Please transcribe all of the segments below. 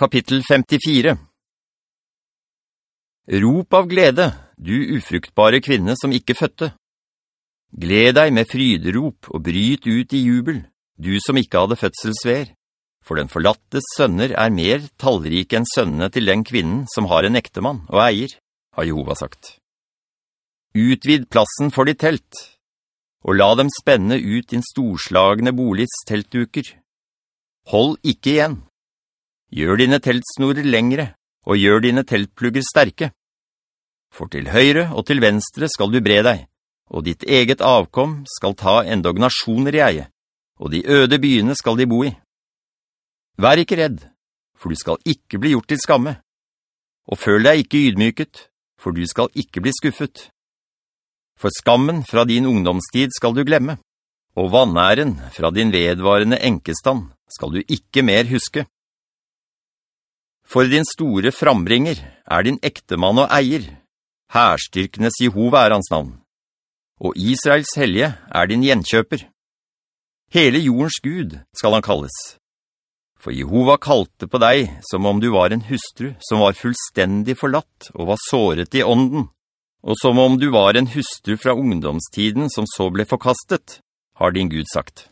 Kapittel 54 Rop av glede, du ufruktbare kvinne som ikke fødte. Gled deg med fryderop og bryt ut i jubel, du som ikke hadde fødselsver. For den forlattes sønner er mer tallrike enn sønnene til den kvinnen som har en ektemann og eier, har Jehova sagt. Utvid plassen for ditt telt, og la dem spenne ut din storslagende boligs teltduker. Hold ikke igjen. Gjør dine teltsnorer lengre, og gjør dine teltplugger sterke. For til høyre og til venstre skal du bre deg, og ditt eget avkom skal ta endog nasjoner i eie, og de øde byene skal de bo i. Vær ikke redd, for du skal ikke bli gjort til skamme. Og føl deg ikke ydmyket, for du skal ikke bli skuffet. For skammen fra din ungdomstid skal du glemme, og vannæren fra din vedvarende enkestand skal du ikke mer huske. For din store frambringer er din ektemann og eier. Herstyrkenes Jehova er hans navn. Og Israels helge er din gjenkjøper. Hele jordens Gud skal han kalles. For Jehova kalte på deg som om du var en hustru som var fullstendig forlatt og var såret i ånden, og som om du var en hustru fra ungdomstiden som så ble forkastet, har din Gud sagt.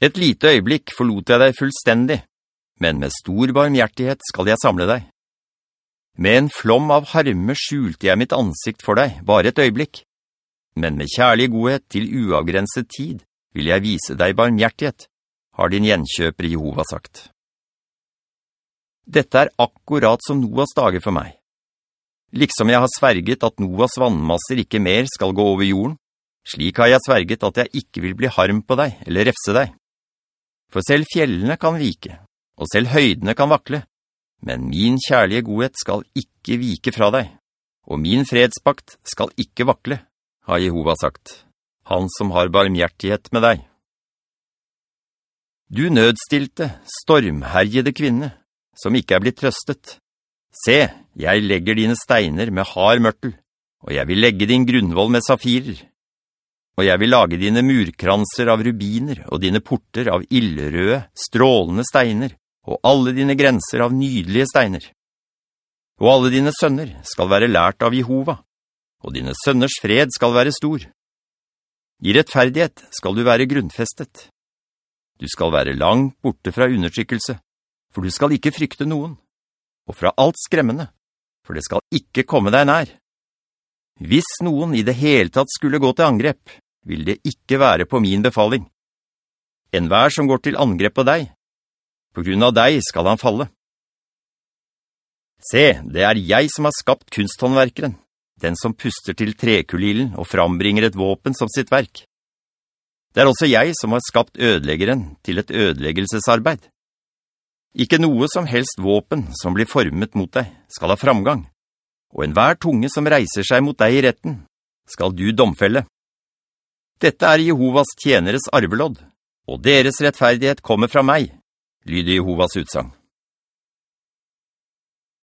Et lite øyeblikk forlot jeg deg fullstendig, men med stor barmhjertighet skal jeg samle deg. Med en flom av harme skjulte jeg mitt ansikt for deg, bare et øyeblikk. Men med kjærlig godhet til uavgrenset tid vil jeg vise deg barmhjertighet, har din gjenkjøper Jehova sagt. Dette er akkurat som Noas dager for meg. Liksom jeg har sverget at Noas vannmasser ikke mer skal gå over jorden, slik har jeg sverget at jeg ikke vil bli harm på deg eller refse deg. For selv fjellene kan vike, og selv høydene kan vakle. Men min kjærlige godhet skal ikke vike fra deg, og min fredspakt skal ikke vakle, har Jehova sagt, han som har barmhjertighet med deg. Du nødstilte, stormherjede kvinne, som ikke er blitt trøstet. Se, jeg legger dine steiner med hard mørtel, og jeg vil legge din grunnvoll med safirer. Og jeg vil lage dine murkranser av rubiner, og dine porter av illerøde, strålende steiner, og alle dine grenser av nydelige steiner. Og alle dine sønner skal være lært av Jehova, og dine sønners fred skal være stor. I rettferdighet skal du være grunnfestet. Du skal være langt borte fra undertrykkelse, for du skal ikke frykte noen, og fra alt skremmende, for det skal ikke komme deg nær. Hvis noen i det hele tatt skulle gå til angrep, vil det ikke være på min befaling. En hver som går til angrep på deg, på grunn av deg skal han falle. Se, det er jeg som har skapt kunsthåndverkeren, den som puster til trekulilen og frambringer et våpen som sitt verk. Det er også jeg som har skapt ødeleggeren til et ødeleggelsesarbeid. Ikke noe som helst våpen som blir formet mot deg skal ha framgang, og enhver tunge som reiser seg mot deg i retten skal du domfelle. Dette er Jehovas tjeneres arvelodd, og deres rettferdighet kommer fra meg, lyder Jehovas utsang.